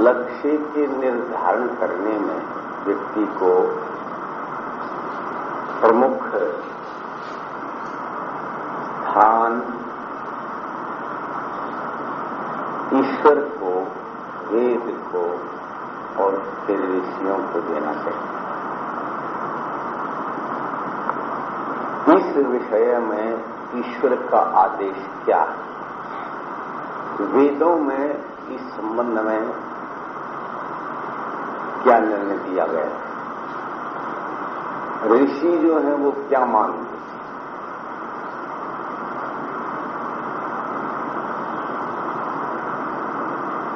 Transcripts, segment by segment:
लक्ष्य के निर्धारण करने में व्यक्ति को प्रमुख स्थान, ईश्वर को, वेद को और फिर ऋषियों को देना चाहिए। इस विषय में ईश्वर का आदेश क्या है? वेदों में इस संबंध में क्या निर्णय दिया गया है? ऋषि जो है वो क्या मानते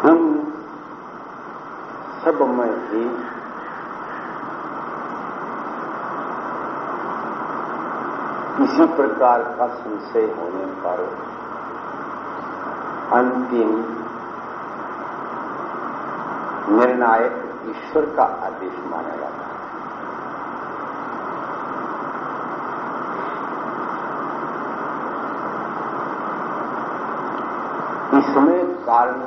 हम सब में ही किसी प्रकार का संशय होने पर अंतिम निर्णायक ईश्वर का आदेश माना जाता है। इसमें कारण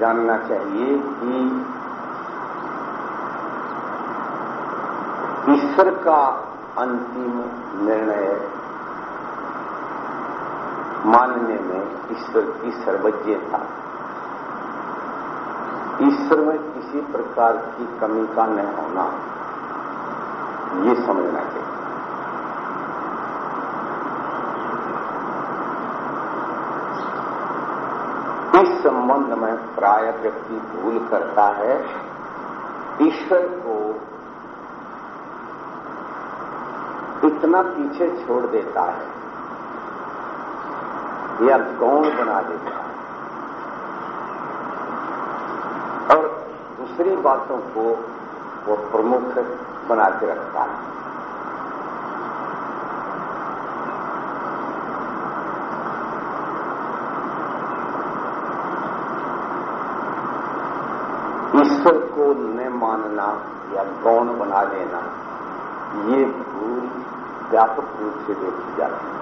जानना चाहिए कि ईश्वर का अंतिम निर्णय मानने में ईश्वर की सर्वज्ञता ईश्वर में किसी प्रकार की कमी का न होना, ये समझना चाहिए। इस संबंध में प्राय व्यक्ति भूल करता है, ईश्वर को इतना पीछे छोड़ देता है। या गौण बना देता है? और दूसरी बातों को वो प्रमुख बना के रखता है। ईश्वर को न मानना या गौण बना देना ये व्यापक रूप से देखी जाती है।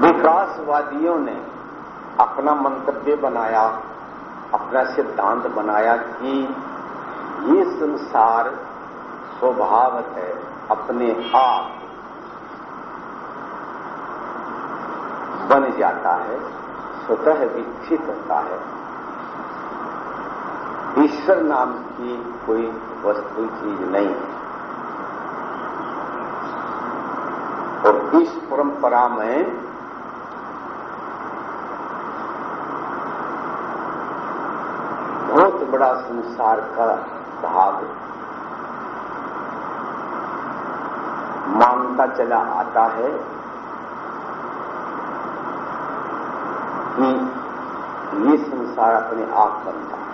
विकासवादियों ने अपना मंतव्य बनाया, अपना सिद्धांत बनाया कि ये संसार स्वभाव है, अपने आप बन जाता है, स्वतः विकसित होता है। ईश्वर नाम की कोई वस्तु चीज़ नहीं। है और इस परंपरा में बहुत बड़ा संसार का भाग मानता चला आता है कि ये संसार अपने आप बनता है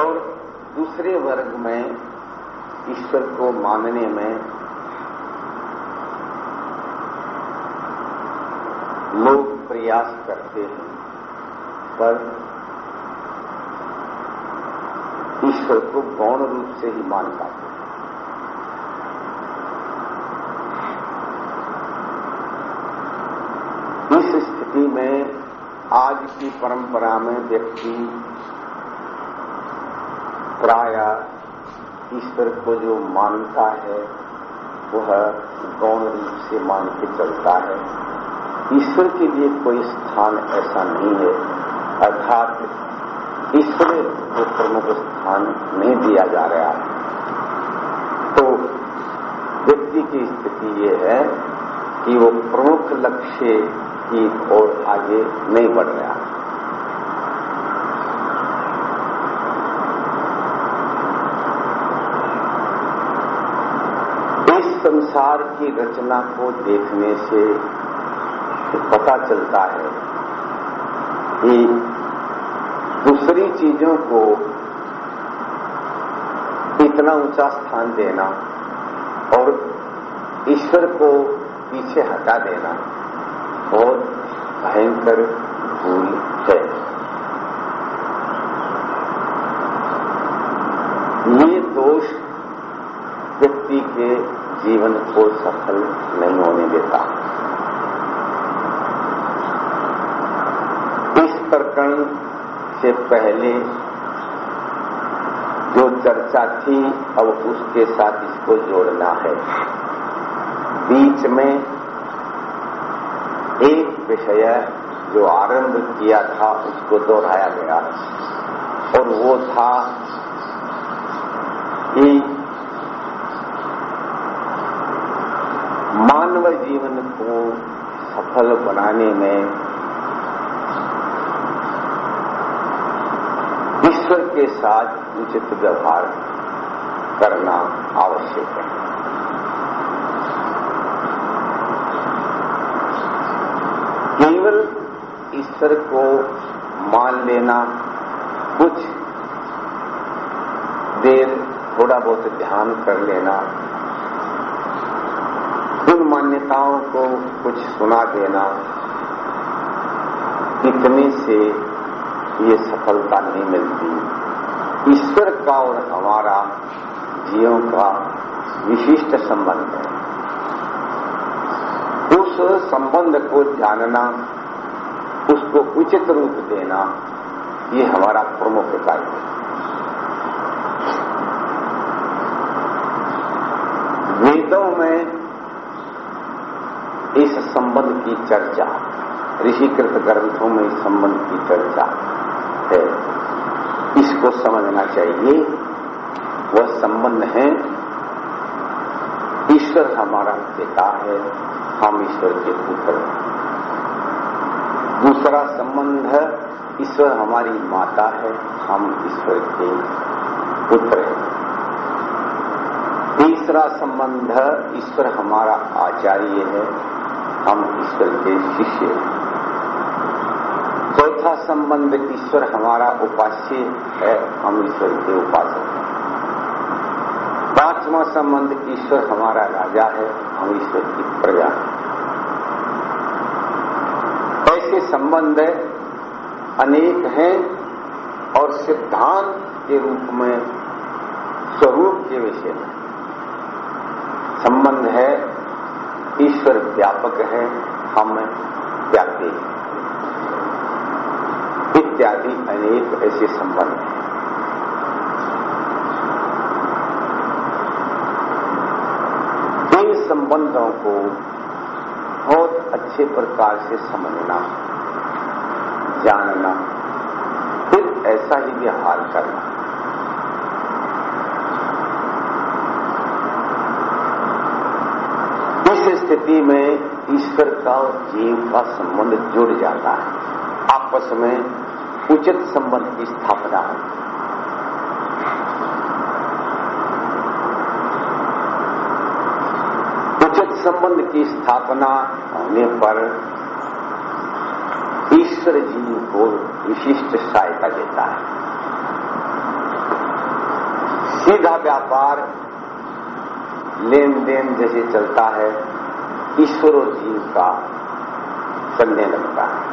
और दूसरे वर्ग में ईश्वर को मानने में लोग प्रयास करते हैं, पर ईश्वर को गौण रूप से ही मान पाते हैं। इस स्थिति में आज की परंपरा में व्यक्ति प्राय ईश्वर को जो मानता है, वह गौण रूप से मान के चलता है। ईश्वर के लिए कोई स्थान ऐसा नहीं है। अर्थात ईश्वर को प्रमुख स्थान नहीं दिया जा रहा है। तो व्यक्ति की स्थिति ये है कि वो प्रमुख लक्ष्य की ओर आगे नहीं बढ़ रहा। इस संसार की रचना को देखने से पता चलता है कि दूसरी चीज़ों को इतना ऊँचा स्थान देना और ईश्वर को पीछे हटा देना बहुत भयंकर भूल है। ये दोष व्यक्ति के जीवन को सफल नहीं होने देता। इस प्रकरण से पहले जो चर्चा थी, अब उसके साथ इसको जोड़ना है। बीच में एक विषय जो आरंभ किया था, उसको दोहराया गया। और वो था कि मानव जीवन को सफल बनाने में ईश्वर के साथ उचित व्यवहार करना आवश्यक है। केवल ईश्वर को मान लेना कुछ देर थोड़ा बहुत ध्यान कर लेना उन मान्यताओं को कुछ सुना देना इतने से ये सफलता नहीं मिलती। ईश्वर का और हमारा जीवों का विशिष्ट संबंध है। उस संबंध को जानना, उसको उचित रूप देना, ये हमारा प्रमुख कार्य है। वेदों में संबंध की चर्चा। ऋषिकृत ग्रंथों में इस संबंध की चर्चा है। इसको समझना चाहिए। वह संबंध है। ईश्वर हमारा पिता है। हम ईश्वर के पुत्र हैं। दूसरा संबंध ईश्वर हमारी माता है। हम ईश्वर के पुत्र हैं। तीसरा संबंध ईश्वर हमारा आचार्य है। हम ईश्वर के शिष्य चौथा संबंध ईश्वर हमारा उपास्य है, हम ईश्वर के उपासक हैं। पांचवा संबंध ईश्वर हमारा राजा है, हम ईश्वर की प्रजा हैं। ऐसे संबंध अनेक हैं और सिद्धांत के रूप में स्वरूप के विषय में संबंध है ईश्वर व्यापक है, हम व्यापी। इत्यादि अनेक ऐसे संबंध हैं। इन संबंधों को बहुत अच्छे प्रकार से समझना, जानना, फिर ऐसा ही व्यवहार करना इस स्थिति में ईश्वर का और जीव का संबंध जुड़ जाता है। आपस में उचित संबंध की स्थापना होती उचित संबंध की स्थापना होने पर ईश्वर जीव को विशिष्ट सहायता देता है। सीधा व्यापार, लेन देन जैसे चलता है। ईश्वर और जीव का चलने लगता है।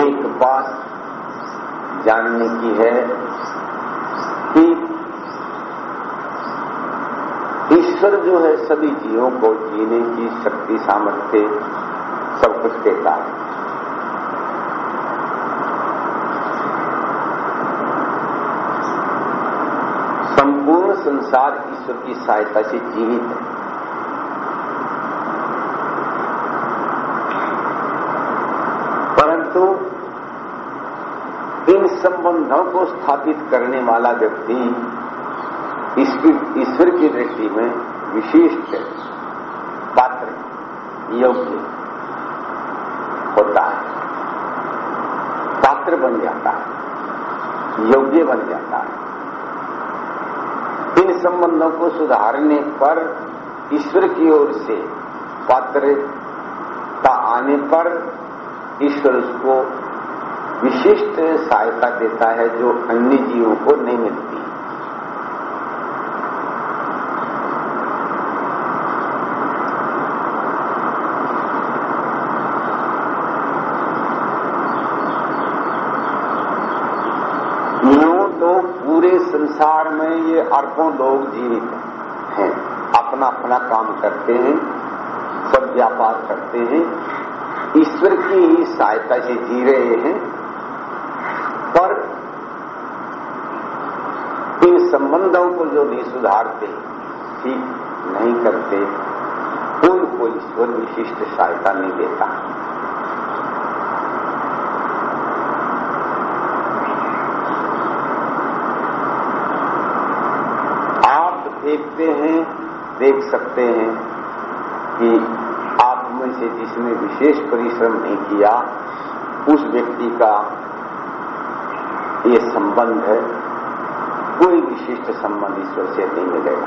एक बात जानने की है कि ईश्वर जो है सभी जीवों को जीने की शक्ति, सामर्थ्य सब कुछ देता है। संपूर्ण संसार ईश्वर की सहायता से जीवित है। परंतु इन संबंधों को स्थापित करने वाला व्यक्ति ईश्वर की दृष्टि में विशिष्ट पात्र, योग्य होता है। पात्र बन जाता है, योग्य बन संबंधों को सुधारने पर ईश्वर की ओर से पात्रता आने पर ईश्वर उसको विशिष्ट सहायता देता है जो अन्य जीवों को नहीं मिलती पूरे संसार में ये अरबों लोग जीवित हैं। अपना अपना काम करते हैं, सब व्यापार करते हैं। ईश्वर की सहायता से जी रहे हैं। पर इन संबंधों को जो नहीं सुधारते, ठीक नहीं करते, उनको ईश्वर विशिष्ट सहायता नहीं देता। देखते हैं, देख सकते हैं कि आप में से जिसने विशेष परिश्रम नहीं किया, उस व्यक्ति का ये संबंध है। कोई विशिष्ट संबंध ईश्वर से नहीं मिलेगा।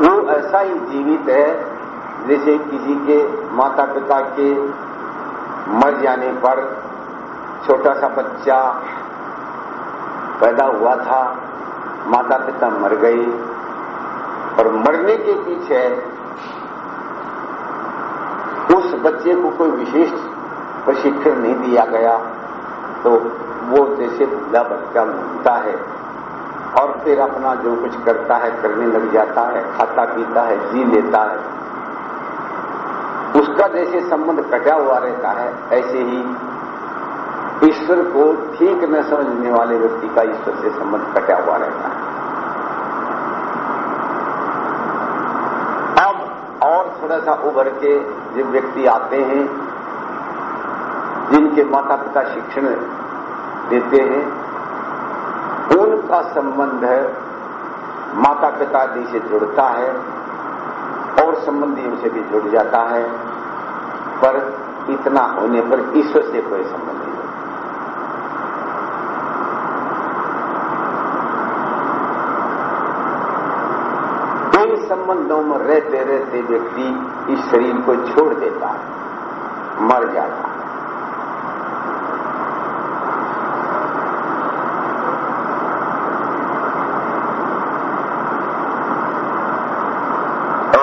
वो ऐसा ही जीवित है, जैसे किसी के माता पिता के मर जाने पर छोटा सा बच्चा पैदा हुआ था माता पिता मर गए और मरने के पीछे उस बच्चे को कोई विशेष प्रशिक्षण नहीं दिया गया। तो वो जैसे बुढ़ा बच्चा घूमता है और फिर अपना जो कुछ करता है, करने लग जाता है, खाता पीता है, जी लेता है, उसका जैसे संबंध कटा हुआ रहता है, ऐसे ही ईश्वर को ठीक न समझने वाले व्यक्ति का ईश्वर से संबंध कटा हुआ रहता है। अब और थोड़ा सा उभर के जो व्यक्ति आते हैं, जिनके माता पिता शिक्षण देते हैं, उनका संबंध है माता पिता जी से जुड़ता है और संबंधियों से भी जुड़ जाता है, पर इतना होने पर ईश्वर से कोई संबंध संबंधों में रहते रहते व्यक्ति इस शरीर को छोड़ देता है, मर जाता है।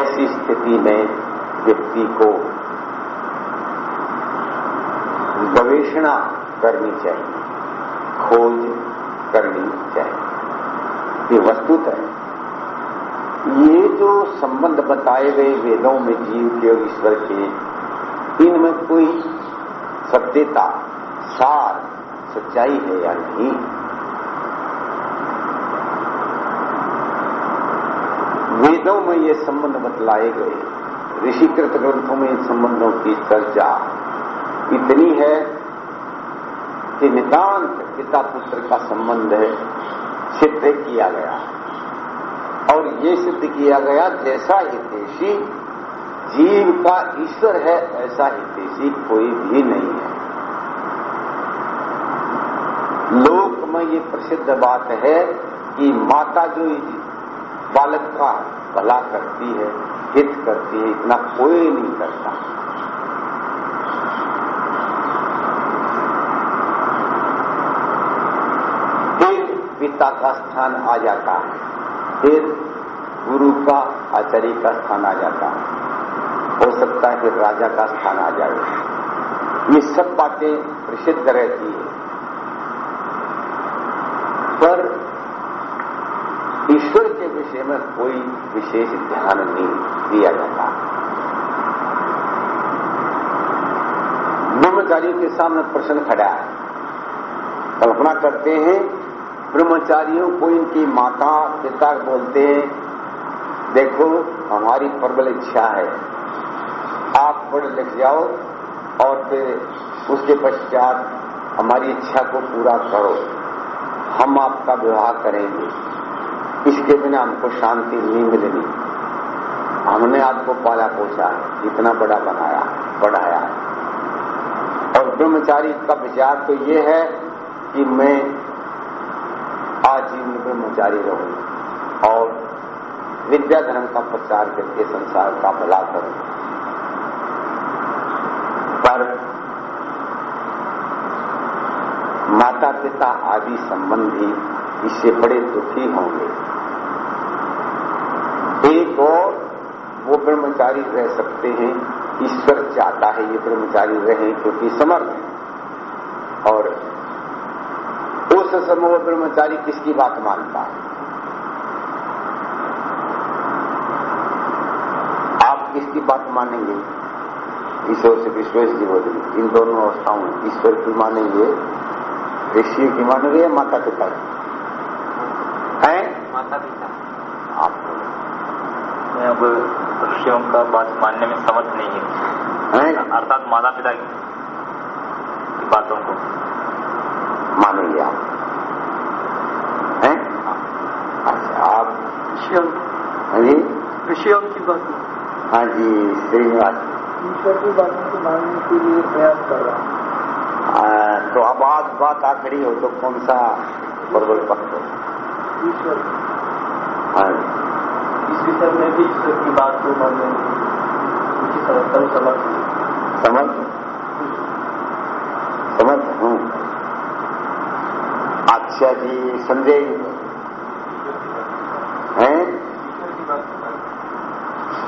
ऐसी स्थिति में व्यक्ति को गवेषणा करनी चाहिए, खोज करनी चाहिए। ये वस्तुत जो संबंध बताए गए वेदों में जीव के और ईश्वर के, इनमें कोई सत्यता, सार, सच्चाई है या नहीं? वेदों में ये संबंध बतलाए गए, ऋषिकृत ग्रंथों में इन संबंधों की चर्चा इतनी है कि नितांत पिता पुत्र का संबंध है सिद्ध किया गया और ये सिद्ध किया गया, जैसा हितेशी, जीव का ईश्वर है, ऐसा हितेशी कोई भी नहीं है। लोक में ये प्रसिद्ध बात है कि माता जो बालक का भला करती है, हित करती है, इतना कोई नहीं करता। फिर पिता का स्थान आ जाता है। फिर गुरु का आचार्य का स्थान आ जाता है। हो सकता है कि राजा का स्थान आ जाए। ये सब बातें प्रसिद्ध रहती है। पर ईश्वर के विषय में कोई विशेष ध्यान नहीं दिया जाता। ब्रह्मचारियों के सामने प्रश्न खड़ा है। कल्पना करते हैं, ब्रह्मचारियों को इनकी माता पिता बोलते हैं देखो, हमारी प्रबल इच्छा है। आप पढ़ लिख जाओ और फिर उसके पश्चात हमारी इच्छा को पूरा करो। हम आपका विवाह करेंगे। इसके बिना हमको शांति नहीं मिलेगी। हमने आपको पाला पोसा है। इतना बड़ा बनाया, बढ़ाया है। और ब्रह्मचारी का विचार तो ये है कि मैं आजीवन ब्रह्मचारी रहूँ और विद्या धर्म का प्रचार करके संसार का भला करूँ। पर माता पिता आदि संबंधी इससे बड़े दुखी होंगे। एक और वो ब्रह्मचारी रह सकते हैं, ईश्वर चाहता है ये ब्रह्मचारी रहे क्योंकि समर्थ है। और उस समय वो ब्रह्मचारी किसकी बात मानता है? किसकी बात मानेंगे। ईश्वर से विश्वेश जी बोलेंगे इन दोनों अवस्थाओं में ईश्वर की मानेंगे ऋषि की मानेंगे या माता पिता की? है? माता पिता। आप। मैं अब ऋषियों का बात मानने में समर्थ नहीं है। हैं? अर्थात माता पिता की बातों को। मानेंगे आप हैं अच्छा आप ऋषियों हाँ जी ऋषियों की बात हाँ जी श्रीनिवास। ईश्वर की बातों को मानने के लिए प्रयास कर रहा हूँ तो अब आज बात आखिरी हो तो कौन सा प्रबल पक्ष हो? ईश्वर। हाँ इस विषय में भी ईश्वर की बात को मानने की समझ समझ समझ हूँ। अच्छा जी संदेह हैं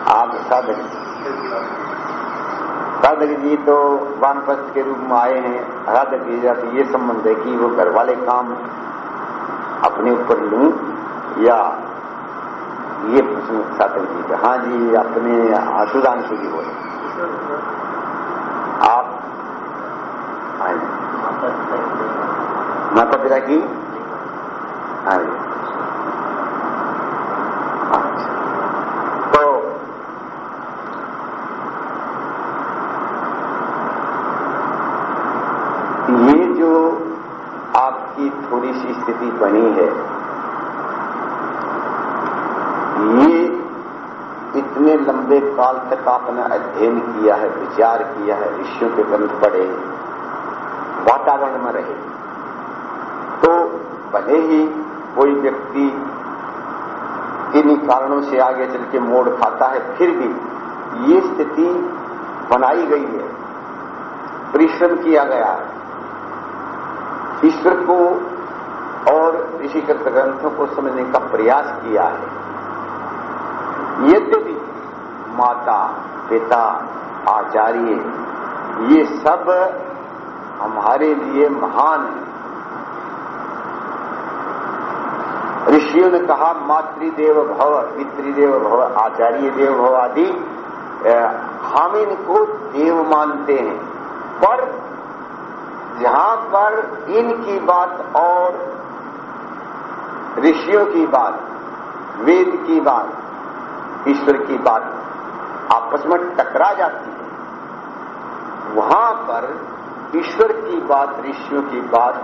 आप साधक। साधक जी तो वानप्रस्थ के रूप में आए हैं। साधक जी का ये संबंध है कि वो घर वाले काम अपने ऊपर लू या ये प्रश्न साधक जी का। हाँ जी अपने सुधांशु जी बोले आप माता पिता की? हाँ जी अच्छा तो ये जो आपकी स्थिति बनी है। ये इतने लंबे काल तक आपने अध्ययन किया है, विचार किया है, ऋषियों के ग्रंथ पढ़े, वातावरण में रहे। तो भले ही कोई व्यक्ति किन्हीं कारणों से आगे चल के मोड़ खाता है, फिर भी ये स्थिति बनाई गई है। परिश्रम किया गया है। ईश्वर को ऋषिकृत ग्रंथों को समझने का प्रयास किया है। यद्यपि माता, पिता, आचार्य, ये सब हमारे लिए महान है। ऋषियों ने कहा, मातृदेव भव, पितृदेव भव, आचार्य देव भव आदि हम इनको देव मानते हैं। पर जहाँ पर इनकी बात और ऋषियों की बात, वेद की बात, ईश्वर की बात आपस में टकरा जाती है। वहाँ पर ईश्वर की बात, ऋषियों की बात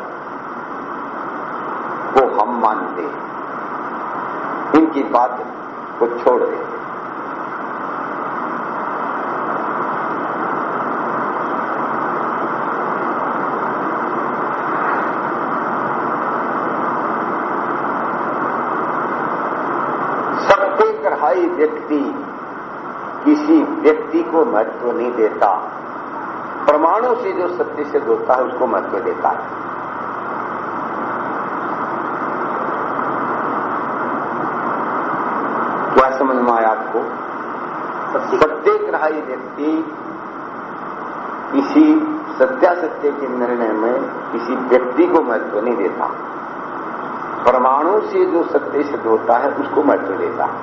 को हम मानते हैं। इनकी बात को छोड़ देते हैं। व्यक्ति किसी व्यक्ति को महत्व नहीं देता। प्रमाणों से जो सत्य से जोड़ता है उसको महत्व देता है। क्या समझ में आया आपको? सत्यग्राही व्यक्ति किसी सत्यासत्य के निर्णय में किसी व्यक्ति को महत्व नहीं देता। परमाणु से जो सत्य सिद्ध होता है उसको महत्व देता है।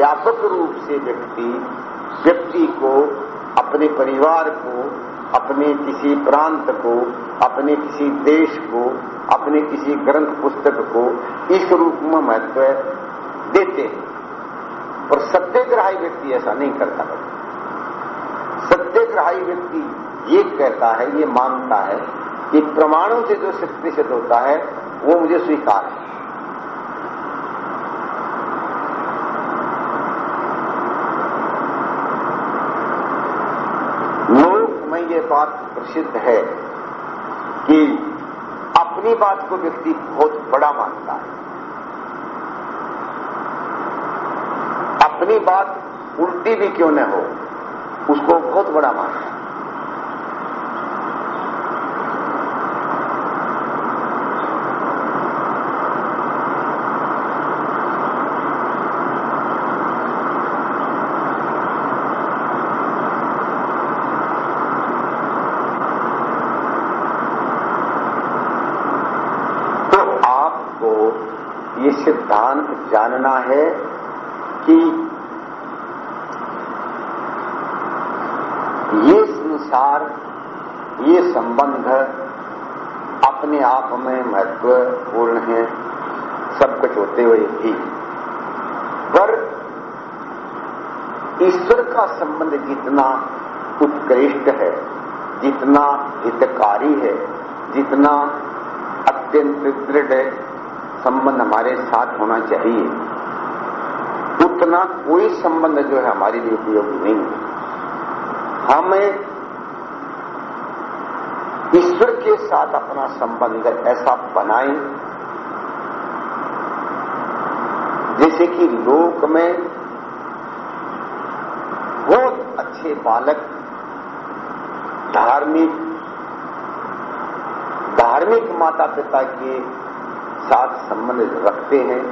व्यापक रूप से व्यक्ति व्यक्ति को, अपने परिवार को, अपने किसी प्रांत को, अपने किसी देश को, अपने किसी ग्रंथ पुस्तक को इस रूप में महत्व देते हैं। और सत्यग्राही व्यक्ति ऐसा नहीं करता सत्यग्रही व्यक्ति ये कहता है, ये मानता है कि प्रमाणों से जो सत्य सिद्ध होता है, वो मुझे स्वीकार है लोक में ये बात प्रसिद्ध है कि अपनी बात को व्यक्ति बहुत बड़ा मानता है। अपनी बात उल्टी भी क्यों न हो, उसको बहुत बड़ा मानता है तो आपको ये सिद्धांत जानना है कि ये संसार, ये संबंध अपने आप में महत्वपूर्ण है, सब कुछ होते हुए भी। पर ईश्वर का संबंध जितना उत्कृष्ट है, जितना हितकारी है, जितना अत्यंत दृढ़ संबंध हमारे साथ होना चाहिए। उतना कोई संबंध जो है हमारे लिए उपयोगी नहीं है। हमें ईश्वर के साथ अपना संबंध ऐसा बनाए, जैसे कि लोक में बहुत अच्छे बालक, धार्मिक धार्मिक माता पिता के साथ संबंध रखते हैं,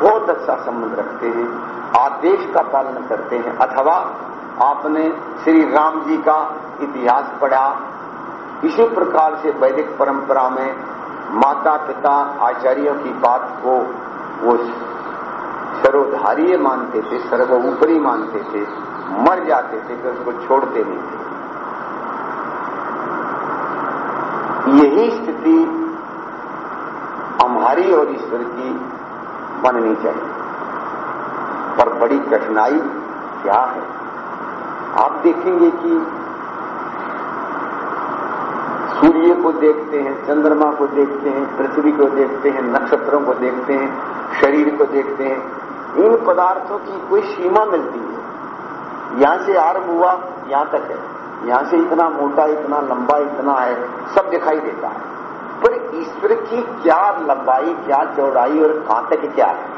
बहुत अच्छा संबंध रखते हैं, आदेश का पालन करते हैं, अथवा आपने श्री राम जी का इतिहास पढ़ा, इसी प्रकार से वैदिक परंपरा में माता पिता आचार्यों की बात को वो सर्वधारीय मानते थे, सर्वोपरि मानते थे, मर जाते थे तो उसको छोड़ते नहीं थे। यही स्थिति हमारी और ईश्वर की बननी चाहिए। पर बड़ी कठिनाई क्या है? आप देखेंगे कि सूर्य को देखते हैं, चंद्रमा को देखते हैं, पृथ्वी को देखते हैं, नक्षत्रों को देखते हैं, शरीर को देखते हैं। इन पदार्थों की कोई सीमा मिलती है। यहाँ से आरंभ हुआ, यहाँ तक है। यहाँ से इतना मोटा, इतना लंबा, इतना है, सब दिखाई देता है। ईश्वर की क्या लंबाई, क्या चौड़ाई और कहाँ तक क्या है?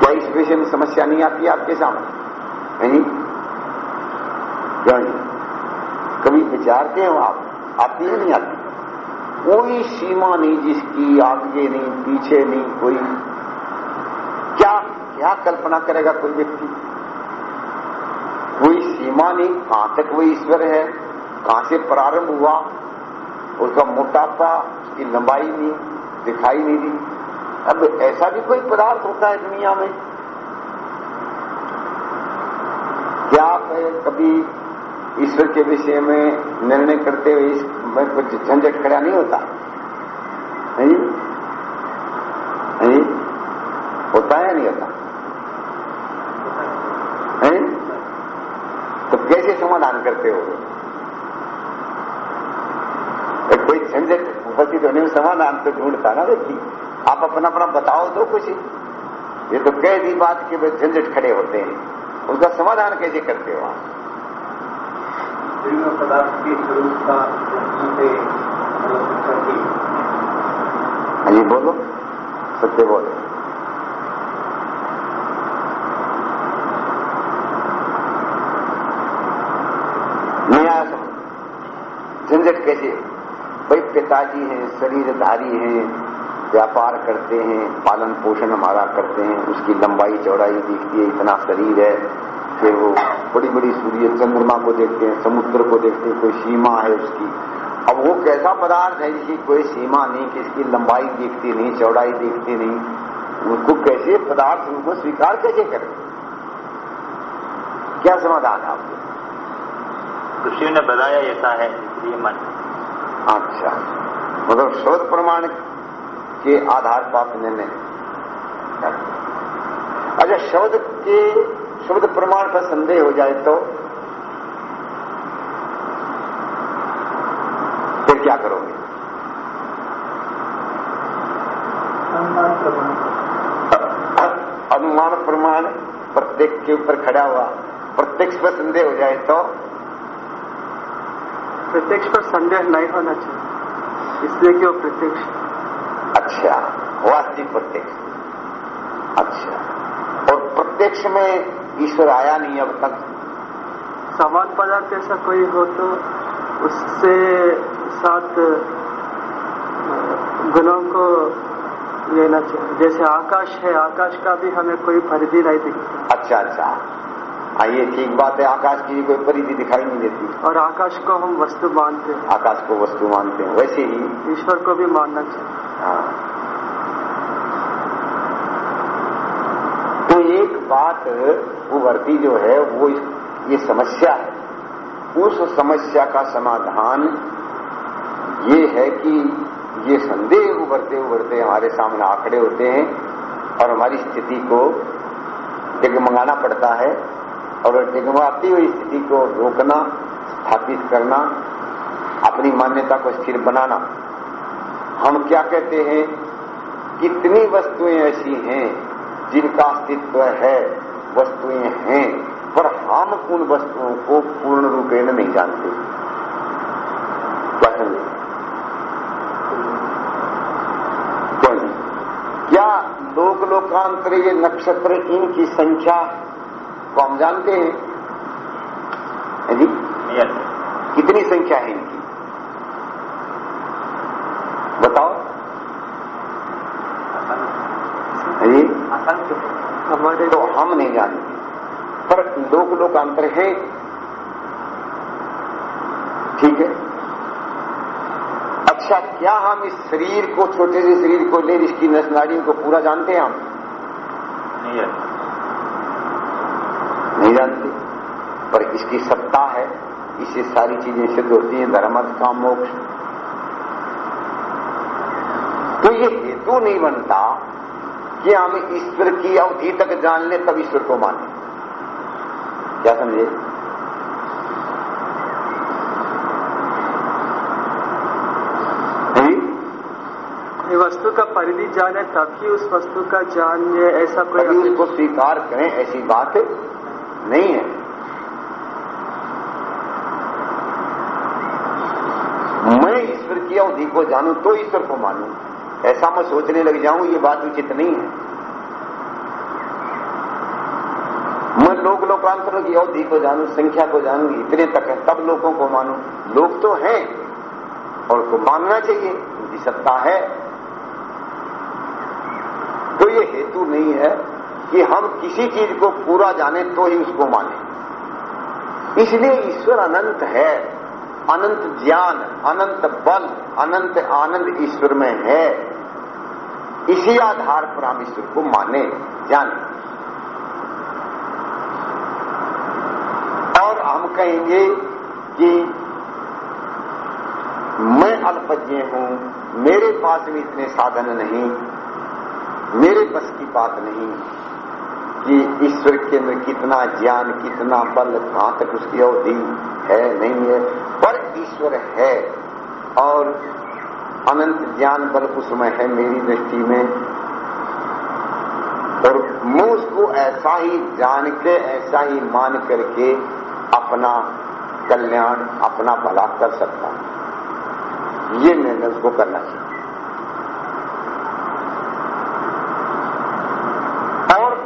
क्या इस विषय में समस्या नहीं आती आपके सामने? नहीं? क्यों कभी विचारते हो आप, आती है नहीं आती। कोई सीमा नहीं जिसकी, आगे नहीं, पीछे नहीं, कोई। क्या क्या कल्पना करेगा कोई व्यक्ति? कोई सीमा नहीं कहाँ तक वो ईश्वर है। कहाँ से प्रारंभ हुआ। उसका मोटापा उसकी लंबाई नहीं दिखाई नहीं दी। अब ऐसा भी कोई पदार्थ होता है दुनिया में? क्या कभी ईश्वर के विषय में निर्णय करते हुए इसमें कुछ झंझट खड़ा नहीं होता? नहीं? नहीं? होता है नहीं होता? नहीं? तो कैसे समाधान करते हो तो कोई झंझट उपस्थित होने में समाधान तो ढूंढता ना व्यक्ति आप अपना अपना बताओ तो कुछ ये तो कह दी बात कि वे झंझट खड़े होते हैं। उसका समाधान कैसे करते हो आप? पदार्थ के स्वरूप का हाँ जी बोलो। सत्य बोलो। झंझट कैसे? भाई पिताजी हैं, शरीरधारी हैं, व्यापार करते हैं, पालन पोषण हमारा करते हैं, उसकी लंबाई चौड़ाई दिखती है, इतना शरीर है, फिर वो बड़ी बड़ी सूर्य चंद्रमा को देखते हैं, समुद्र को देखते हैं, कोई सीमा है उसकी। अब वो कैसा पदार्थ है जिसकी कोई सीमा नहीं किसकी लंबाई दिखती नहीं, चौड़ाई दिखती नहीं, उनको कैसे पदार्थ, उनको स्वीकार कैसे करें? क्या समाधान है आपको? ऋषि ने बताया, ऐसा है, इसलिए मन अच्छा। मतलब शोध प्रमाण के आधार पर आपने निर्णय अच्छा शब्द के शब्द प्रमाण पर संदेह हो जाए तो? फिर क्या करोगे? अनुमान प्रमाण। अनुमान प्रमाण प्रत्येक के ऊपर खड़ा हुआ प्रत्यक्ष पर संदेह हो जाए तो? प्रत्यक्ष पर संदेह नहीं होना चाहिए। इसलिए कि वो प्रत्यक्ष अच्छा वास्तविक प्रत्यक्ष। अच्छा और प्रत्यक्ष में ईश्वर आया नहीं अब तक? समान पदार्थ ऐसा कोई हो तो उससे साथ गुणों को लेना चाहिए। जैसे आकाश है आकाश का भी हमें कोई परिधि नहीं दिखता। अच्छा अच्छा। ये ठीक बात है आकाश की कोई परिधि दिखाई नहीं देती। और आकाश को हम वस्तु मानते हैं। आकाश को वस्तु मानते हैं वैसे ही। ईश्वर को भी मानना चाहिए। हाँ। तो एक बात उभरती जो है वो ये समस्या है। उस समस्या का समाधान ये है कि ये संदेह उभरते उभरते हमारे सामने आंकड़े होते हैं और हमारी स्थिति को डगमगाना पड़ता है। और डगमगाती हुई स्थिति को रोकना, स्थापित करना, अपनी मान्यता को स्थिर बनाना। हम क्या कहते हैं? कितनी वस्तुएँ ऐसी हैं जिनका अस्तित्व है, वस्तुएँ हैं, पर हम उन वस्तुओं को पूर्ण रूपेण नहीं जानते। क्या समझे क्या लोक लोकांतर ये नक्षत्र इनकी संख्या को हम जानते हैं। है जी? कितनी संख्या है इनकी? बताओ। है जी? हमारे तो हम नहीं जानते। पर लोक अंतर है। ठीक है? अच्छा क्या हम इस शरीर को छोटे से शरीर को ले इसकी नस नाड़ियों को पूरा जानते हैं हम? नहीं जानते पर इसकी सत्ता है इससे सारी चीज़ें सिद्ध होती हैं धर्म का मोक्ष। तो ये हेतु नहीं बनता कि हम ईश्वर की अवधि तक जान ले तब ईश्वर को माने। क्या समझे? वस्तु का परिधि जाने तभी उस वस्तु का जानिए ऐसा कोई उसको स्वीकार करें ऐसी बात नहीं है मैं ईश्वर की अवधि को जानू तो ईश्वर को मानू। ऐसा मैं सोचने लग जाऊँ, ये बात उचित नहीं है। मैं लोक लोकांतरों की अवधि को जानूं, संख्या को जानूं, इतने तक है, तब लोगों को मानू। लोग तो हैं, और उनको मानना चाहिए, उनकी सत्ता है। तो ये हेतु नहीं है कि हम किसी चीज़ को पूरा जाने तो ही उसको माने। इसलिए ईश्वर अनंत है। अनंत ज्ञान, अनंत बल, अनंत आनंद ईश्वर में है। इसी आधार पर हम ईश्वर को माने, जाने। और हम कहेंगे कि मैं अल्पज्ञ हूँ, मेरे पास भी इतने साधन नहीं, मेरे बस की बात नहीं कि ईश्वर के अंदर कितना ज्ञान, कितना बल, कहाँ तक उसकी अवधि। है, नहीं है, पर ईश्वर है। और अनंत ज्ञान बल उसमें है मेरी दृष्टि में। और मैं उसको ऐसा ही जान के, ऐसा ही मान करके अपना कल्याण, अपना भला कर सकता हूँ। ये निर्णय उसको करना चाहिए।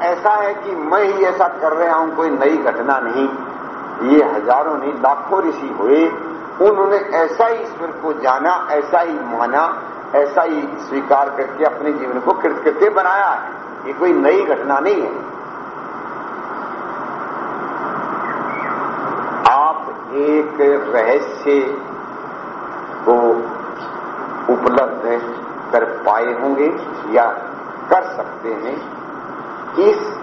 ऐसा है कि मैं ही ऐसा कर रहा हूँ, कोई नई घटना नहीं। ये हज़ारों नहीं, लाखों ऋषि हुए, उन्होंने ऐसा ही ईश्वर को जाना, ऐसा ही माना, ऐसा ही स्वीकार करके अपने जीवन को कृतकृत्य बनाया है। ये कोई नई घटना नहीं है। आप एक रहस्य को उपलब्ध कर पाए होंगे या कर सकते हैं, इस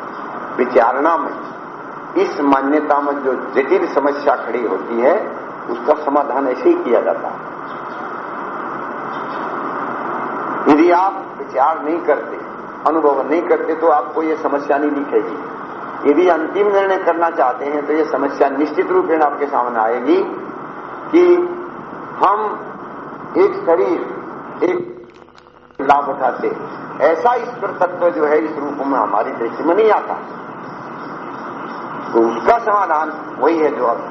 विचारणा में। इस मान्यता में जो जटिल समस्या खड़ी होती है, उसका समाधान ऐसे ही किया जाता है। यदि आप विचार नहीं करते, अनुभव नहीं करते तो आपको यह समस्या नहीं दिखेगी। यदि अंतिम निर्णय करना चाहते हैं तो यह समस्या निश्चित रूप में आपके सामने आएगी कि हम एक शरीर, एक लाभ उठाते ऐसा ईश्वर तत्व जो है, इस रूप में हमारी दृष्टि में नहीं आता। तो उसका समाधान वही है जो अब।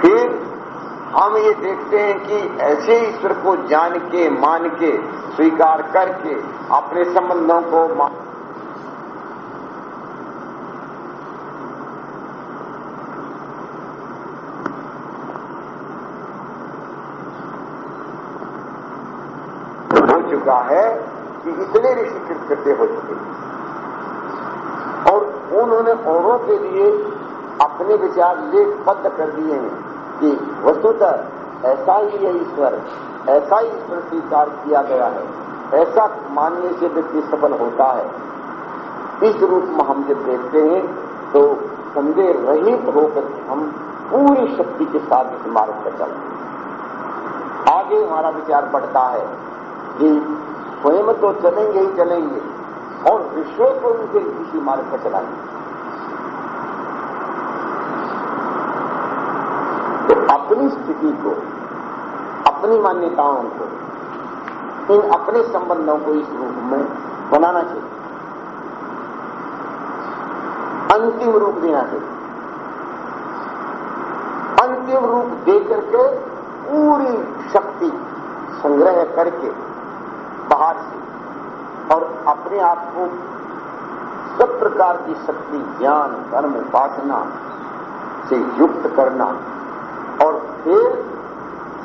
फिर हम ये देखते हैं कि ऐसे ईश्वर को जान के, मान के, स्वीकार करके अपने संबंधों को हो चुका है कि इतने ऋषि कृत्य हो चुके और उन्होंने औरों के लिए अपने विचार लेखबद्ध कर दिए हैं कि वस्तुतः ऐसा ही है ईश्वर, ऐसा ही ईश्वर स्वीकार किया गया है, ऐसा मानने से व्यक्ति सफल होता है। इस रूप में हम जब देखते हैं तो संदेह रहित होकर हम पूरी शक्ति के साथ इस मार्ग पर चलते आगे हमारा विचार बढ़ता है कि स्वयं तो चलेंगे ही चलेंगे और विश्व को उनके किसी मार्ग पर चलाएँगे। अपनी स्थिति को, अपनी मान्यताओं को, इन अपने संबंधों को इस रूप में बनाना चाहिए। अंतिम रूप देना चाहिए। अंतिम रूप दे करके पूरी शक्ति संग्रह करके बाहर से और अपने आप को सब प्रकार की शक्ति, ज्ञान, कर्म, उपासना से युक्त करना और फिर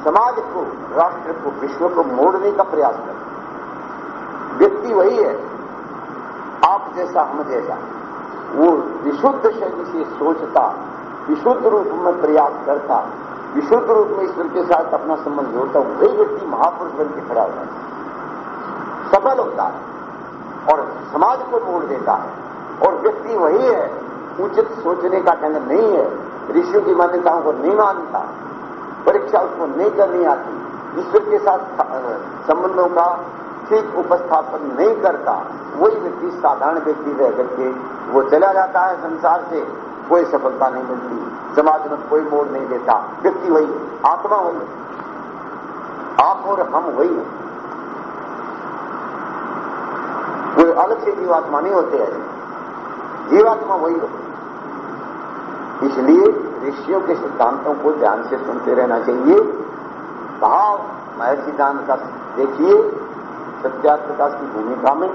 समाज को, राष्ट्र को, विश्व को मोड़ने का प्रयास कर। व्यक्ति वही है। आप जैसा, हम जैसा। वो विशुद्ध शैली से सोचता, विशुद्ध रूप में प्रयास करता, विशुद्ध रूप में ईश्वर के साथ अपना संबंध जोड़ता, वही व्यक्ति महापुरुष बन के खड़ा होता है। सफल होता है और समाज को मोड़ देता है। और व्यक्ति वही है, उचित सोचने का ढंग नहीं है। ऋषियों की मान्यताओं को नहीं मानता, परीक्षा उसको नहीं करनी आती, ईश्वर के साथ संबंधों का ठीक उपस्थापन नहीं करता, वही व्यक्ति साधारण व्यक्ति रह करके वो चला जाता है संसार से, कोई सफलता नहीं मिलती, समाज में कोई मोड़ नहीं देता, व्यक्ति वही आत्मा वही आप और हम वही हैं। कोई अलग से जीवात्मा नहीं होते हैं, जीवात्मा वही होती इसलिए ऋषियों के सिद्धांतों को ध्यान से सुनते रहना चाहिए। भाव महर्षि सिद्धांत का देखिए सत्याप्रकाश की भूमिका में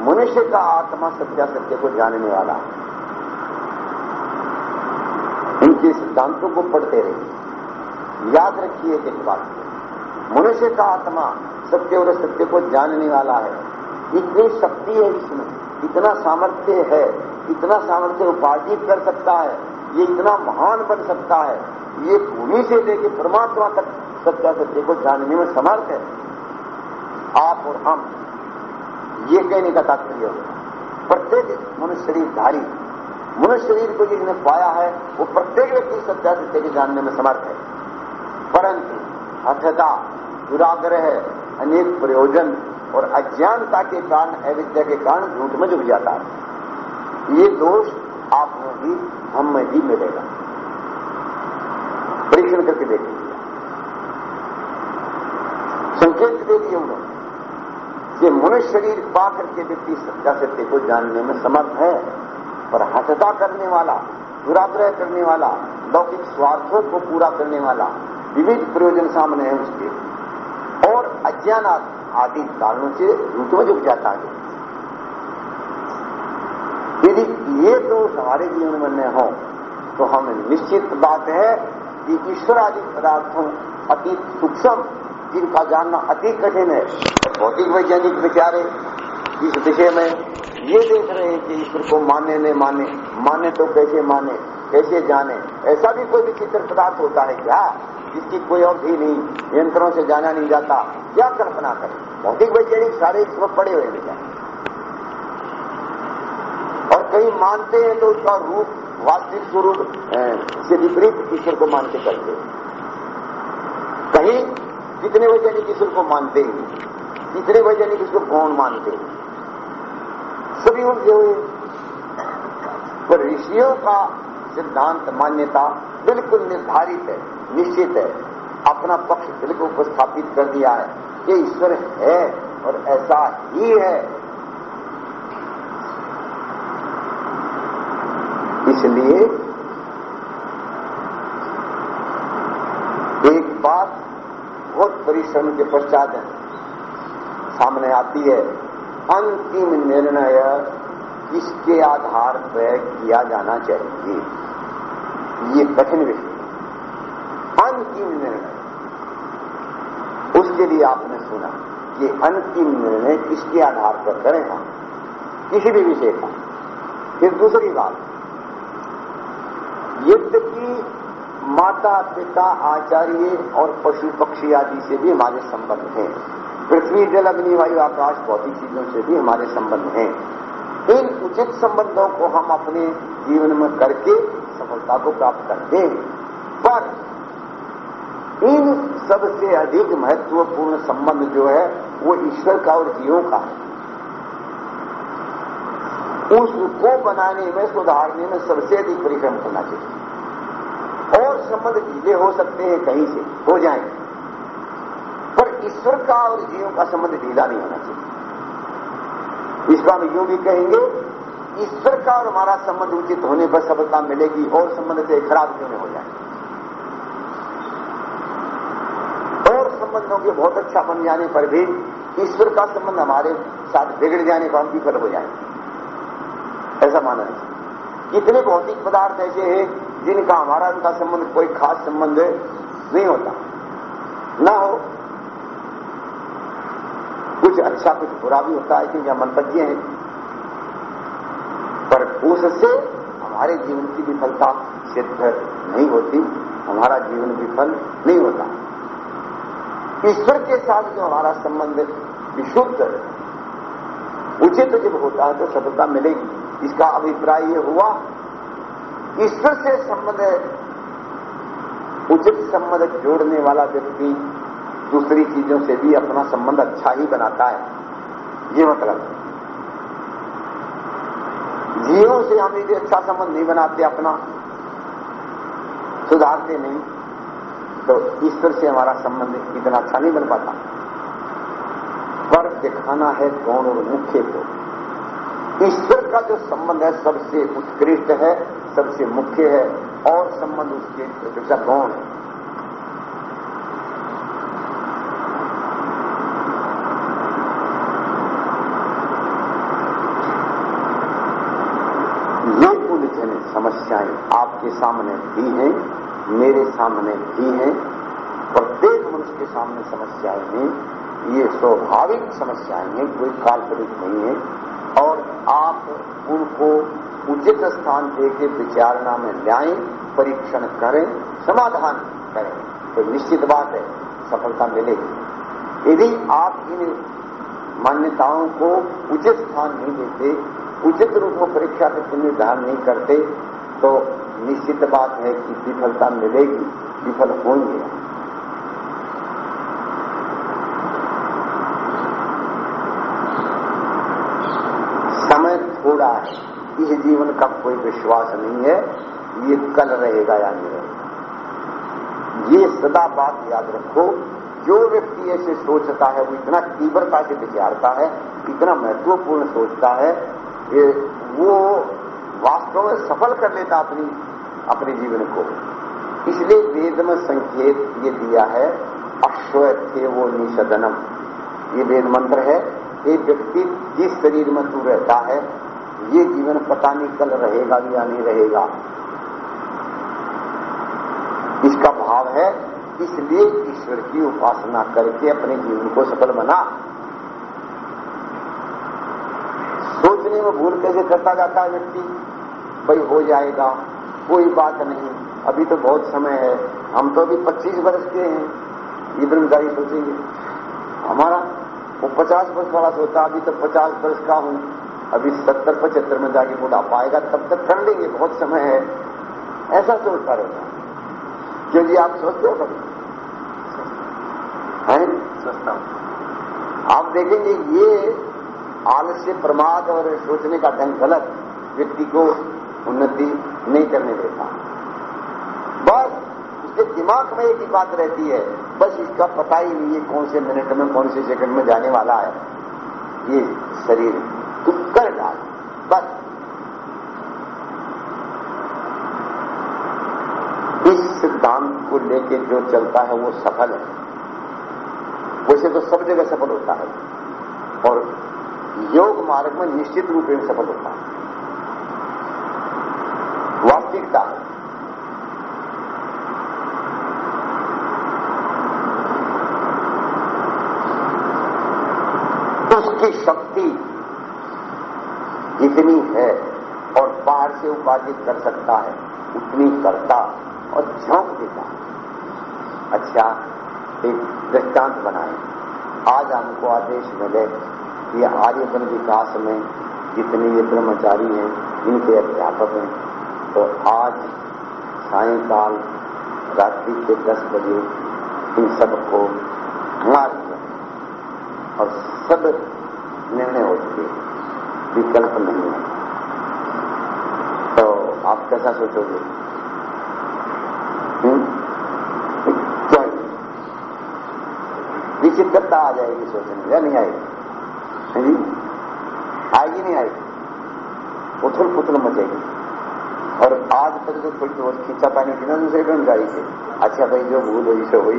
मनुष्य का आत्मा सत्या सत्य को जानने वाला है। इनके सिद्धांतों को पढ़ते रहिए। याद रखिए एक बात मनुष्य का आत्मा सत्य और सत्य को जानने वाला है। इतनी शक्ति है इसमें, इतना सामर्थ्य है, इतना सामर्थ्य उपार्जित कर सकता है। ये इतना महान बन सकता है, ये भूमि से लेकर परमात्मा तक सत्या सत्य को जानने में समर्थ है। आप और हम, ये कहने का तात्पर्य होगा। प्रत्येक मनुष्य शरीरधारी, मनुष्य शरीर को जिसने पाया है, वो प्रत्येक व्यक्ति सत्या सत्य के जानने में समर्थ है। परंतु हथता दुराग्रह, अनेक प्रयोजन और अज्ञानता के कारण, अविद्या के कारण झूठ में जुट जाता है। ये दोष आप में भी हम में भी मिलेगा। परीक्षण करके देख लीजिए संकेत दे दिए उन्होंने। कि मनुष्य शरीर पा करके व्यक्ति सत्या सत्य को जानने में समर्थ है। पर हटता करने वाला, दुराग्रह करने वाला, लौकिक स्वार्थों को पूरा करने वाला, विविध प्रयोजन सामने है उसके। और अज्ञान आदि कारणों से झूठ में झुक जाता है। यदि ये दोष हमारे जीवन में हो तो हमें निश्चित बात है कि ईश्वर आदि पदार्थों अति सूक्ष्म, जिनका जानना अति कठिन है भौतिक वैज्ञानिक बेचारे इस विषय में ये देख रहे हैं कि ईश्वर को माने न माने माने तो कैसे माने, कैसे जाने, ऐसा भी कोई विचित्र पदार्थ होता है क्या? जिसकी कोई अवधि नहीं, यंत्रों से जाना नहीं जाता, क्या कल्पना करें? भौतिक वैज्ञानिक सारे इसमें पड़े हुए हैं। कई मानते हैं तो उसका रूप वास्तविक स्वरूप से विपरीत ईश्वर को मान के करते कहीं कितने वैज्ञानिक ईश्वर को मानते हैं कितने वैज्ञानिक इसको कौन मानते हैं? सभी उनके हुए। पर ऋषियों का सिद्धांत मान्यता बिल्कुल निर्धारित है, निश्चित है। अपना पक्ष बिल्कुल उपस्थापित कर दिया है कि ईश्वर है और ऐसा ही है। इसलिए एक बात बहुत परिश्रम के पश्चात सामने आती है, अंतिम निर्णय किसके आधार पर किया जाना चाहिए। ये कठिन विषय अंतिम निर्णय। उसके लिए आपने सुना कि अंतिम निर्णय किसके आधार पर करें हम? किसी भी विषय का। फिर दूसरी बात। यद्यपि माता, पिता, आचार्य और पशु पक्षी आदि से भी हमारे संबंध हैं। पृथ्वी, जल, अग्नि, वायु, आकाश, भौतिक चीज़ों से भी हमारे संबंध हैं। इन उचित संबंधों को हम अपने जीवन में करके सफलता को प्राप्त करते हैं। पर इन सबसे अधिक महत्वपूर्ण संबंध जो है, वो ईश्वर का और जीवों का है। उसको बनाने में सुधारने में सबसे अधिक परिश्रम करना चाहिए। और संबंध ढीले हो सकते हैं कहीं से, हो जाएँगे। पर ईश्वर का और जीवों का संबंध ढीला नहीं होना चाहिए। इसको हम यूँ भी कहेंगे, ईश्वर का और हमारा संबंध उचित होने पर सफलता मिलेगी और संबंध से खराब क्यों हो जाए। और संबंधों के बहुत अच्छा बन जाने पर भी ईश्वर का संबंध हमारे साथ बिगड़ जाने पर हम विफल हो जाएँगे। ऐसा माना है। कितने भौतिक पदार्थ ऐसे हैं, जिनका हमारा उनका संबंध, कोई खास संबंध नहीं होता। ना हो, कुछ अच्छा कुछ बुरा भी होता है क्योंकि हम मंतज्ञ हैं। पर उससे हमारे जीवन की विफलता सिद्ध नहीं होती, हमारा जीवन विफल नहीं होता। ईश्वर के साथ जो हमारा संबंध विशुद्ध उचित जब होता है तो सफलता मिलेगी। इसका अभिप्राय ये हुआ, ईश्वर से संबंध उचित संबंध जोड़ने वाला व्यक्ति दूसरी चीज़ों से भी अपना संबंध अच्छा ही बनाता है। ये मतलब। जीवों से हम यदि अच्छा संबंध नहीं बनाते, अपना सुधारते नहीं तो ईश्वर से हमारा संबंध इतना अच्छा नहीं बन पाता। पर दिखाना है गौण और मुख्य को। ईश्वर का जो संबंध है सबसे उत्कृष्ट है, सबसे मुख्य है, और संबंध उसके अपेक्षा गौण है? ये उलझन समस्याएँ आपके सामने भी हैं, मेरे सामने भी हैं, प्रत्येक मनुष्य के सामने समस्याएँ हैं, ये स्वाभाविक समस्याएँ हैं, कोई काल्पनिक नहीं है। आप उनको उचित स्थान देके विचारणा में लाएँ, परीक्षण करें, समाधान करें। तो निश्चित बात है, सफलता मिलेगी। यदि आप इन मान्यताओं को उचित स्थान नहीं देते, उचित रूप में परीक्षा के निर्धारण नहीं करते तो निश्चित बात है कि विफलता मिलेगी, विफल होंगे। थोड़ा है। इस जीवन का कोई विश्वास नहीं है, ये कल रहेगा या नहीं रहेगा। ये सदा बात याद रखो, जो व्यक्ति ऐसे सोचता है, वो इतना तीव्रता से विचारता है, इतना महत्वपूर्ण सोचता है कि वो वास्तव में सफल कर लेता अपनी, अपने जीवन को। इसलिए वेद में संकेत ये दिया है अश्व थे वो निषदनम। ये वेद मंत्र है एक व्यक्ति जिस शरीर में तू रहता है ये जीवन पता नहीं कल रहेगा या नहीं रहेगा। इसका भाव है, इसलिए ईश्वर की उपासना करके अपने जीवन को सफल बना। सोचने में भूल कैसे करता जाता है व्यक्ति? भाई, हो जाएगा, कोई बात नहीं। अभी तो बहुत समय है, हम तो अभी 25 वर्ष के हैं। ये ब्रह्मचारी सोचेंगे। हमारा वो 50 वर्ष वाला सोचा अभी तो 50 वर्ष का हूँ। अभी सत्तर पचहत्तर में जाके बुढ़ापा पाएगा तब तक कर लेंगे बहुत समय है। ऐसा सोचता रहता क्यों जी आप सोचते हो कभी हैं? सोचता आप देखेंगे ये आलस्य प्रमाद और सोचने का ढंग गलत। व्यक्ति को उन्नति नहीं करने देता। बस उसके दिमाग में एक ही बात रहती है। बस इसका पता ही नहीं है कौन से मिनट में कौन से सेकंड में जाने वाला है। ये शरीर। बस इस सिद्धांत को लेके जो चलता है वो सफल है। वैसे तो सब जगह सफल होता है। और योग मार्ग में निश्चित रूप में सफल होता है। वास्तविकता है। उसकी शक्ति जितनी है और बाहर से उपार्जित कर सकता है, उतनी करता और झोंक देता। अच्छा एक दृष्टांत बनाए। आज हमको आदेश मिले कि आर्यवन विकास में जितने ये ब्रह्मचारी हैं, इनके अध्यापक हैं। तो आज सायकाल रात्रि के 10 बजे इन सबको मार दिया। और सब निर्णय हो चुके विकल्प नहीं है। तो आप कैसा सोचोगे? क्या? विचित्रता आ जाएगी सोचने या नहीं आएगी। जी? आएगी नहीं आएगी। उथल पुथल मचेगी और आज तक जो थोड़ी बहुत खींचा पानी थी ना दूसरे कर्मचारी से। अच्छा भाई, जो भूल हुई सो हुई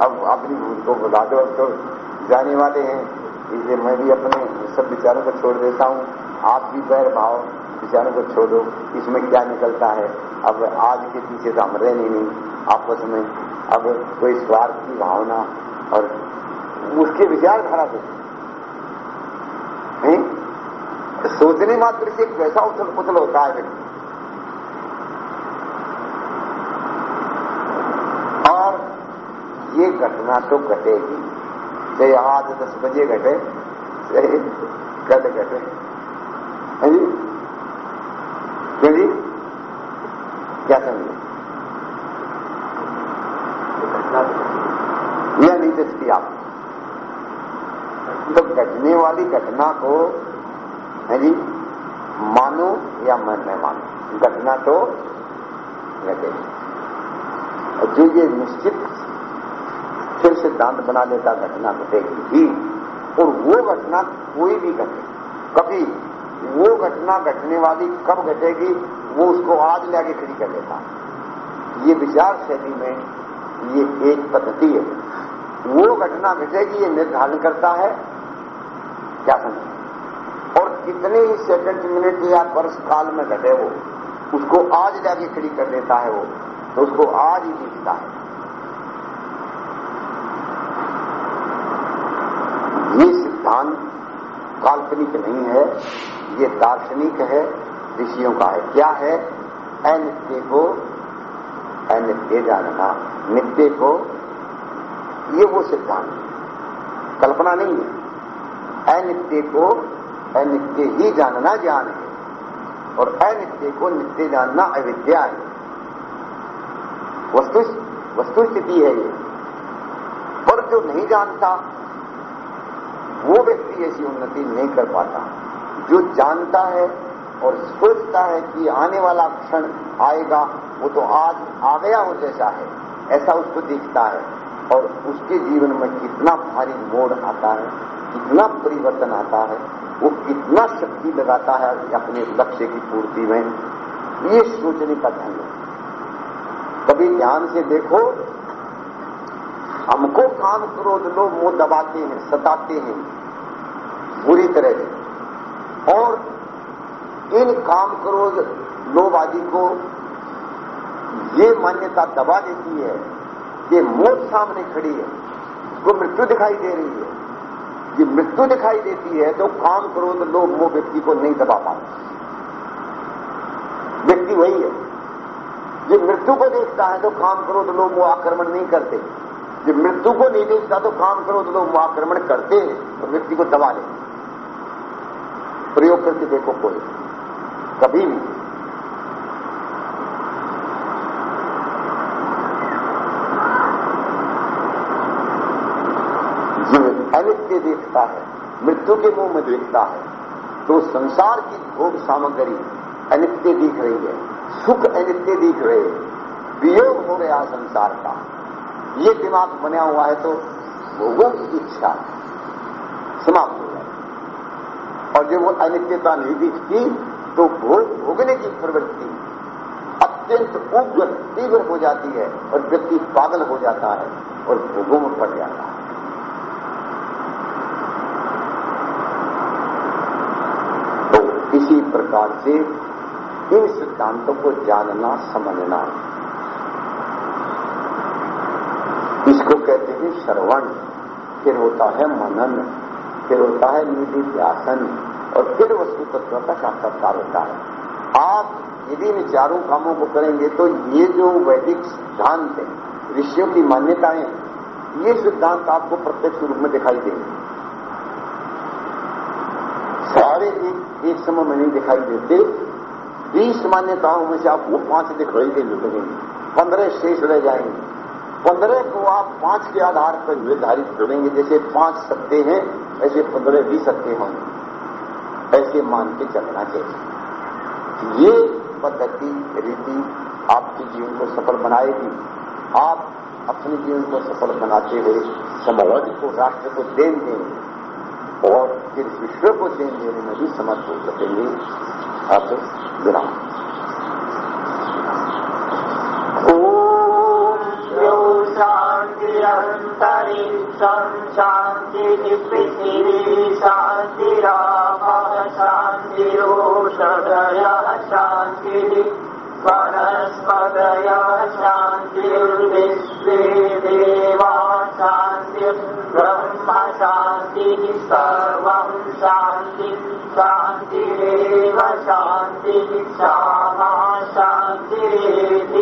अब अपनी भूल को बता दो, अब तो जाने वाले हैं। इसलिए मैं भी अपने सब विचारों को छोड़ देता हूँ। आप भी बैर भाव विचारों को छोड़ो। इसमें क्या निकलता है? अब आज के पीछे तो हम रहने नहीं। आपस में अब कोई स्वार्थ की भावना और उसके विचारधारा से। हैं? सोचने मात्र से कैसा उथल पुथल होता है। और ये घटना तो घटेगी। चाहे आज दस बजे घटे। कल घटे है। जी क्यों जी क्या समझे यह नहीं दिखती आप तो घटने वाली घटना को है जी मानो या मन में मानो घटना तो और जो ये निश्चित फिर सिद्धांत बना लेता, घटना घटेगी ही। और वो घटना कोई भी घटे। कभी वो घटना घटने वाली कब घटेगी, वो उसको आज लाके खड़ी कर लेता ये विचार शैली में ये एक पद्धति है। वो घटना घटेगी, ये निर्धारण करता है। क्या समझ? और कितने ही सेकंड, मिनट या वर्ष, काल में घटे वो, उसको आज जाके खड़ी कर देता है वो तो उसको आज ही जीतता है। ये सिद्धांत काल्पनिक नहीं है, ये दार्शनिक है, ऋषियों का है। क्या है? अनित्य को अनित्य जानना, नित्य को, ये वो सिद्धांत कल्पना नहीं है। अनित्य को अनित्य ही जानना ज्ञान है, और अनित्य को नित्य जानना अविद्या है। वस्तु वस्तु स्थिति है ये। पर जो नहीं जानता वो व्यक्ति ऐसी उन्नति नहीं कर पाता। जो जानता है और सोचता है कि आने वाला क्षण आएगा, वो तो आज आ गया हो जैसा है, ऐसा उसको दिखता है। और उसके जीवन में कितना भारी मोड़ आता है, कितना परिवर्तन आता है, वो कितना शक्ति लगाता है अपने लक्ष्य की पूर्ति में, ये सोचने का ढंग कभी ध्यान से देखो हमको काम क्रोध लोग मुँह दबाते हैं, सताते हैं, बुरी तरह से। और इन काम क्रोध लोभ आदि को ये मान्यता दबा देती है कि मौत सामने खड़ी है वो मृत्यु दिखाई दे रही है। ये मृत्यु दिखाई देती है तो काम क्रोध लोग वो व्यक्ति को नहीं दबा पाते। व्यक्ति वही है। जो मृत्यु को देखता है तो काम करो तो लोग वो आक्रमण नहीं करते। जब मृत्यु को नहीं देखता तो काम करो तो लोग आक्रमण करते हैं और व्यक्ति को दबा लेते प्रयोग करके देखो कोई। कभी जो अनित्य देखता है, मृत्यु के मुँह में देखता है तो संसार की भोग सामग्री अनित्य दिख रही है, सुख अनित्य दिख रहे वियोग हो गया संसार का। ये दिमाग बना हुआ है तो भोगों की इच्छा समाप्त हो जाए और जब वो अनित्यता नहीं दिखती तो भोग भोगने की प्रवृत्ति अत्यंत उग्र, तीव्र हो जाती है और व्यक्ति पागल हो जाता है और भोगों में पड़ जाता है। तो इसी प्रकार से इन सिद्धांतों को जानना, समझना इसको कहते हैं श्रवण फिर होता है मनन, फिर होता है निधि ध्यासन, और फिर वस्तु तत्व का साक्षात्कार होता है। आप यदि इन चारों कामों को करेंगे तो ये जो वैदिक सिद्धांत है, ऋषियों की मान्यताएँ, ये सिद्धांत आपको प्रत्यक्ष रूप में दिखाई देंगे। सारे एक एक समय में नहीं दिखाई देते। बीस मान्यताओं में से आपको पाँच दिखाई देने लगेंगे पंद्रह शेष रह जाएँगे। पंद्रह को आप पाँच के आधार पर निर्धारित करेंगे, जैसे पाँच सत्य हैं, ऐसे पंद्रह भी सत्य होंगे। ऐसे मान के चलना चाहिए। ये पद्धति, रीति आपके जीवन को सफल बनाएगी। आप अपने जीवन को सफल बनाते हुए समाज को, राष्ट्र को देन देंगे और फिर विश्व को देन देने में भी समर्थ हो सकेंगे। अब विराम शान्तिरन्तरिक्षम् शान्तिः पृथिवी शान्तिरापः शान्तिरोषधयः शान्तिः वनस्पतयः शान्तिर्विश्वे देवा शान्तिः ब्रह्म शान्तिः सर्वम् शान्तिः शान्तिरेव शान्तिः श्यामा शान्तिरेव